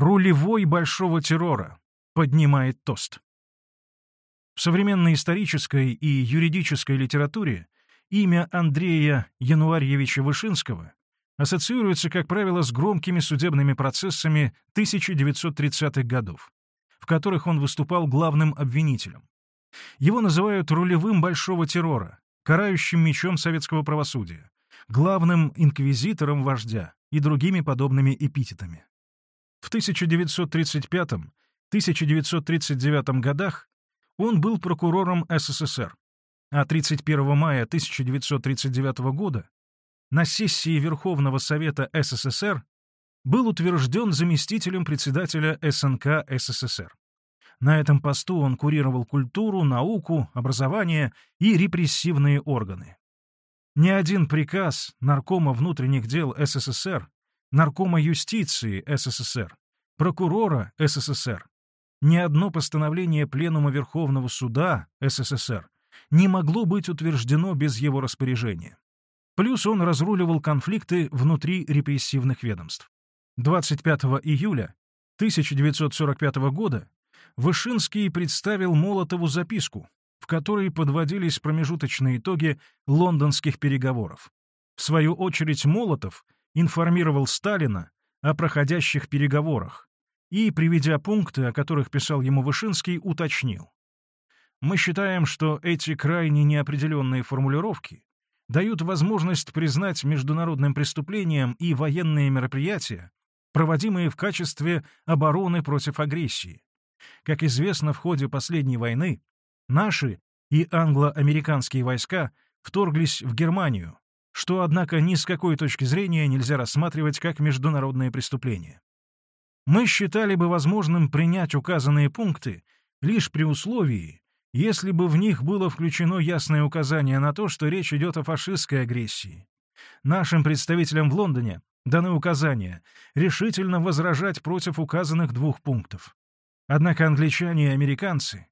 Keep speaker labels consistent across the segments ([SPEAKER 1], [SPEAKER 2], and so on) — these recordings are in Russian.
[SPEAKER 1] Рулевой большого террора поднимает тост. В современной исторической и юридической литературе имя Андрея Януарьевича Вышинского ассоциируется, как правило, с громкими судебными процессами 1930-х годов, в которых он выступал главным обвинителем. Его называют рулевым большого террора, карающим мечом советского правосудия, главным инквизитором вождя и другими подобными эпитетами. В 1935-1939 годах он был прокурором СССР, а 31 мая 1939 года на сессии Верховного Совета СССР был утвержден заместителем председателя СНК СССР. На этом посту он курировал культуру, науку, образование и репрессивные органы. Ни один приказ Наркома внутренних дел СССР, Наркома юстиции СССР, прокурора СССР, ни одно постановление Пленума Верховного Суда СССР не могло быть утверждено без его распоряжения. Плюс он разруливал конфликты внутри репрессивных ведомств. 25 июля 1945 года Вышинский представил Молотову записку, в которой подводились промежуточные итоги лондонских переговоров. В свою очередь Молотов информировал Сталина о проходящих переговорах и, приведя пункты, о которых писал ему Вышинский, уточнил. Мы считаем, что эти крайне неопределенные формулировки дают возможность признать международным преступлением и военные мероприятия, проводимые в качестве обороны против агрессии, как известно, в ходе последней войны наши и англо-американские войска вторглись в Германию, что, однако, ни с какой точки зрения нельзя рассматривать как международное преступление. Мы считали бы возможным принять указанные пункты лишь при условии, если бы в них было включено ясное указание на то, что речь идет о фашистской агрессии. Нашим представителям в Лондоне даны указания решительно возражать против указанных двух пунктов. Однако англичане и американцы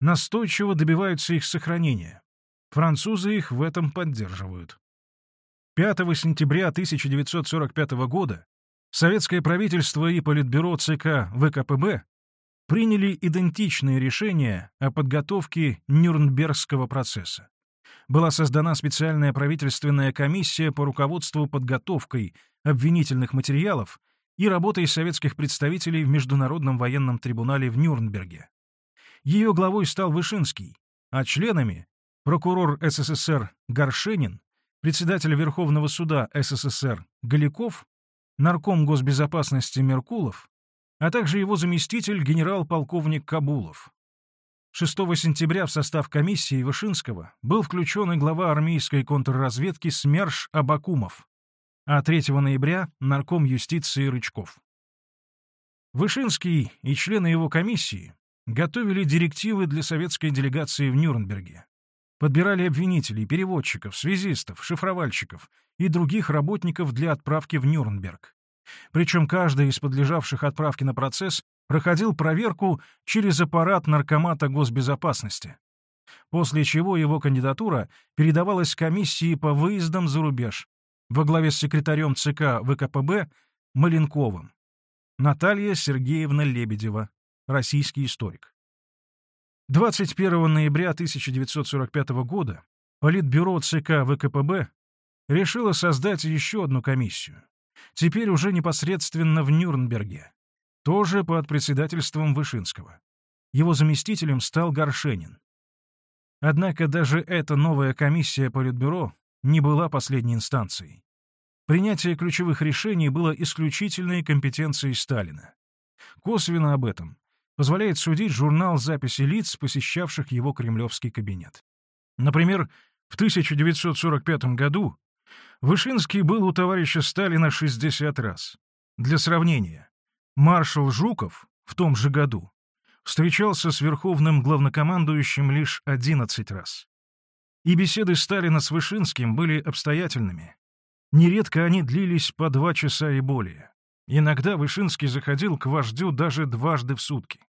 [SPEAKER 1] настойчиво добиваются их сохранения. Французы их в этом поддерживают. 5 сентября 1945 года советское правительство и Политбюро ЦК ВКПБ приняли идентичные решения о подготовке Нюрнбергского процесса. Была создана специальная правительственная комиссия по руководству подготовкой обвинительных материалов и работой советских представителей в Международном военном трибунале в Нюрнберге. Ее главой стал Вышинский, а членами — прокурор СССР Горшенин, председатель Верховного суда СССР Галиков, нарком госбезопасности Меркулов, а также его заместитель генерал-полковник Кабулов. 6 сентября в состав комиссии Вышинского был включен и глава армейской контрразведки СМЕРШ Абакумов, а 3 ноября — нарком юстиции Рычков. Вышинский и члены его комиссии готовили директивы для советской делегации в Нюрнберге, подбирали обвинителей, переводчиков, связистов, шифровальщиков и других работников для отправки в Нюрнберг. Причем каждый из подлежавших отправке на процесс проходил проверку через аппарат Наркомата госбезопасности, после чего его кандидатура передавалась комиссии по выездам за рубеж, во главе с секретарем ЦК ВКПБ Маленковым. Наталья Сергеевна Лебедева, российский историк. 21 ноября 1945 года Политбюро ЦК ВКПБ решило создать еще одну комиссию, теперь уже непосредственно в Нюрнберге, тоже под председательством Вышинского. Его заместителем стал Горшенин. Однако даже эта новая комиссия Политбюро не была последней инстанцией. Принятие ключевых решений было исключительной компетенцией Сталина. Косвенно об этом позволяет судить журнал записи лиц, посещавших его кремлевский кабинет. Например, в 1945 году Вышинский был у товарища Сталина 60 раз. Для сравнения, маршал Жуков в том же году встречался с верховным главнокомандующим лишь 11 раз. И беседы Сталина с Вышинским были обстоятельными. Нередко они длились по два часа и более. Иногда Вышинский заходил к вождю даже дважды в сутки.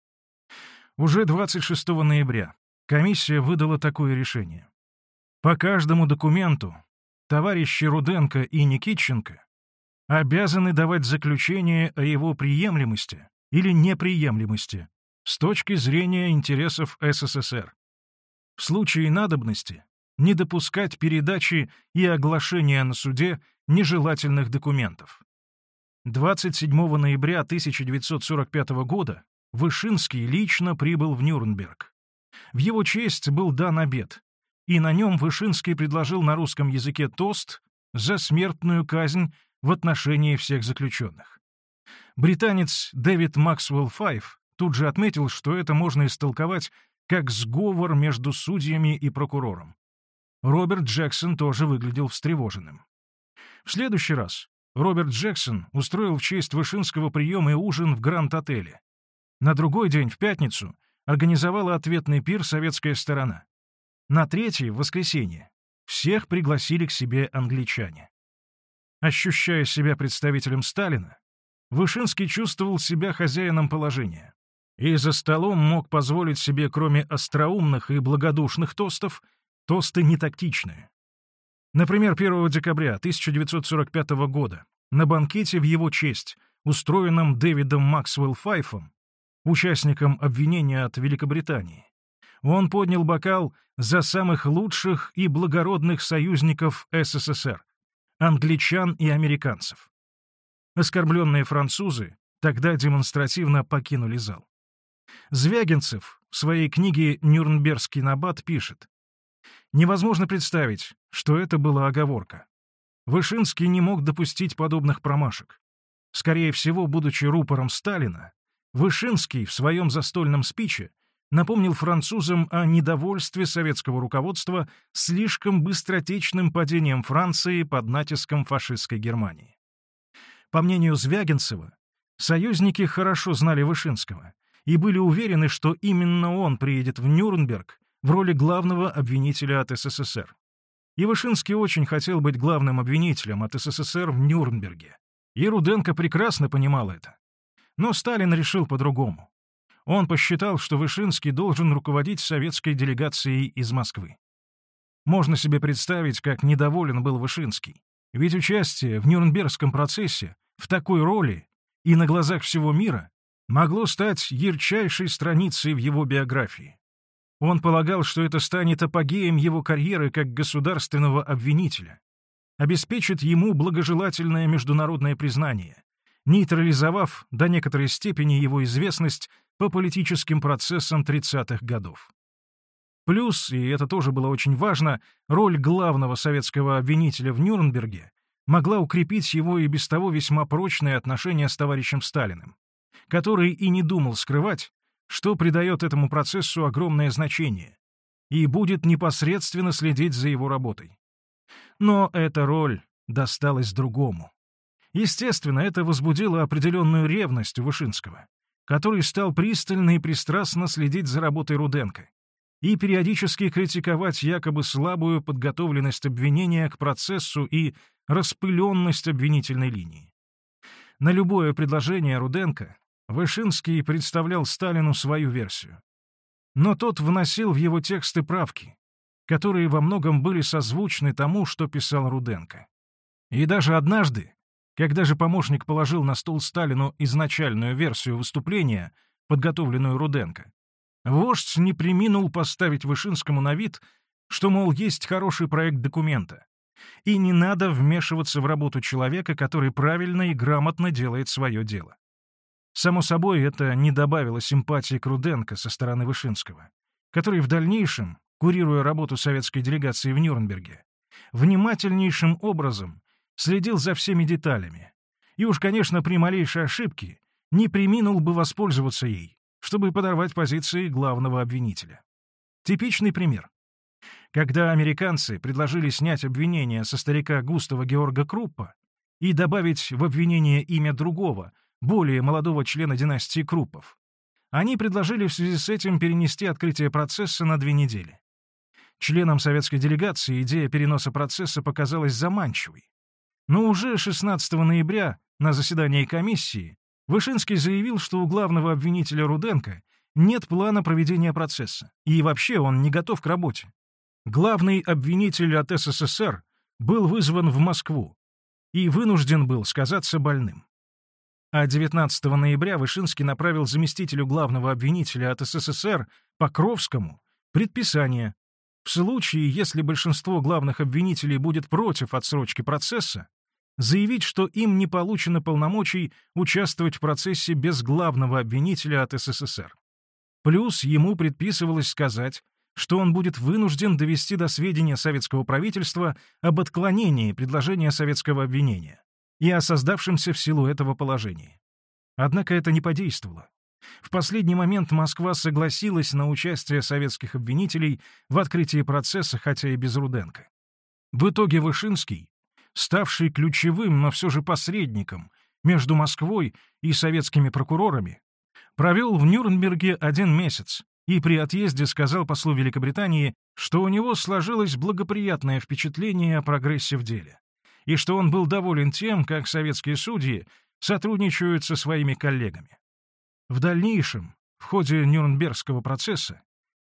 [SPEAKER 1] Уже 26 ноября комиссия выдала такое решение. По каждому документу товарищи Руденко и Никитченко обязаны давать заключение о его приемлемости или неприемлемости с точки зрения интересов СССР. В случае надобности не допускать передачи и оглашения на суде нежелательных документов. 27 ноября 1945 года Вышинский лично прибыл в Нюрнберг. В его честь был дан обед, и на нем Вышинский предложил на русском языке тост за смертную казнь в отношении всех заключенных. Британец Дэвид Максвелл Файв тут же отметил, что это можно истолковать как сговор между судьями и прокурором. Роберт Джексон тоже выглядел встревоженным. В следующий раз Роберт Джексон устроил в честь Вышинского прием и ужин в Гранд-отеле. На другой день, в пятницу, организовала ответный пир советская сторона. На третий, в воскресенье, всех пригласили к себе англичане. Ощущая себя представителем Сталина, Вышинский чувствовал себя хозяином положения. И за столом мог позволить себе, кроме остроумных и благодушных тостов, тосты нетактичные. Например, 1 декабря 1945 года на банкете в его честь, устроенном Дэвидом Максвелл Файфом, участником обвинения от Великобритании, он поднял бокал за самых лучших и благородных союзников СССР — англичан и американцев. Оскорбленные французы тогда демонстративно покинули зал. Звягинцев в своей книге «Нюрнбергский набат» пишет, Невозможно представить, что это была оговорка. Вышинский не мог допустить подобных промашек. Скорее всего, будучи рупором Сталина, Вышинский в своем застольном спиче напомнил французам о недовольстве советского руководства слишком быстротечным падением Франции под натиском фашистской Германии. По мнению Звягинцева, союзники хорошо знали Вышинского и были уверены, что именно он приедет в Нюрнберг в роли главного обвинителя от СССР. И Вышинский очень хотел быть главным обвинителем от СССР в Нюрнберге. И Руденко прекрасно понимал это. Но Сталин решил по-другому. Он посчитал, что Вышинский должен руководить советской делегацией из Москвы. Можно себе представить, как недоволен был Вышинский. Ведь участие в Нюрнбергском процессе в такой роли и на глазах всего мира могло стать ярчайшей страницей в его биографии. Он полагал, что это станет апогеем его карьеры как государственного обвинителя, обеспечит ему благожелательное международное признание, нейтрализовав до некоторой степени его известность по политическим процессам 30-х годов. Плюс, и это тоже было очень важно, роль главного советского обвинителя в Нюрнберге могла укрепить его и без того весьма прочные отношения с товарищем Сталиным, который и не думал скрывать, что придает этому процессу огромное значение и будет непосредственно следить за его работой. Но эта роль досталась другому. Естественно, это возбудило определенную ревность у Вышинского, который стал пристально и пристрастно следить за работой Руденко и периодически критиковать якобы слабую подготовленность обвинения к процессу и распыленность обвинительной линии. На любое предложение Руденко Вышинский представлял Сталину свою версию. Но тот вносил в его тексты правки, которые во многом были созвучны тому, что писал Руденко. И даже однажды, когда же помощник положил на стол Сталину изначальную версию выступления, подготовленную Руденко, вождь не приминул поставить Вышинскому на вид, что, мол, есть хороший проект документа, и не надо вмешиваться в работу человека, который правильно и грамотно делает свое дело. Само собой, это не добавило симпатии к Руденко со стороны Вышинского, который в дальнейшем, курируя работу советской делегации в Нюрнберге, внимательнейшим образом следил за всеми деталями и уж, конечно, при малейшей ошибке не приминул бы воспользоваться ей, чтобы подорвать позиции главного обвинителя. Типичный пример. Когда американцы предложили снять обвинение со старика Густава Георга Круппа и добавить в обвинение имя другого — более молодого члена династии Круппов. Они предложили в связи с этим перенести открытие процесса на две недели. Членам советской делегации идея переноса процесса показалась заманчивой. Но уже 16 ноября на заседании комиссии Вышинский заявил, что у главного обвинителя Руденко нет плана проведения процесса, и вообще он не готов к работе. Главный обвинитель от СССР был вызван в Москву и вынужден был сказаться больным. А 19 ноября Вышинский направил заместителю главного обвинителя от СССР Покровскому предписание в случае, если большинство главных обвинителей будет против отсрочки процесса, заявить, что им не получено полномочий участвовать в процессе без главного обвинителя от СССР. Плюс ему предписывалось сказать, что он будет вынужден довести до сведения советского правительства об отклонении предложения советского обвинения и о создавшемся в силу этого положении. Однако это не подействовало. В последний момент Москва согласилась на участие советских обвинителей в открытии процесса, хотя и без Руденко. В итоге Вышинский, ставший ключевым, но все же посредником между Москвой и советскими прокурорами, провел в Нюрнберге один месяц и при отъезде сказал послу Великобритании, что у него сложилось благоприятное впечатление о прогрессе в деле, и что он был доволен тем, как советские судьи сотрудничают со своими коллегами. В дальнейшем, в ходе Нюрнбергского процесса,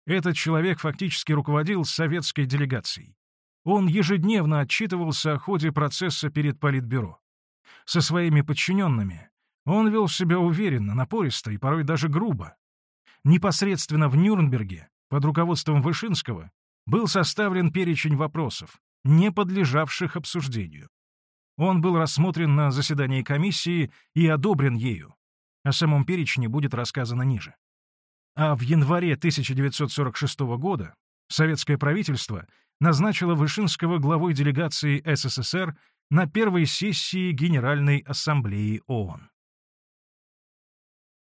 [SPEAKER 1] этот человек фактически руководил советской делегацией. Он ежедневно отчитывался о ходе процесса перед Политбюро. Со своими подчиненными он вел себя уверенно, напористо и порой даже грубо. Непосредственно в Нюрнберге, под руководством Вышинского, был составлен перечень вопросов, не подлежавших обсуждению. Он был рассмотрен на заседании комиссии и одобрен ею, о самом перечне будет рассказано ниже. А в январе 1946 года советское правительство назначило Вышинского главой делегации СССР на первой сессии Генеральной Ассамблеи ООН.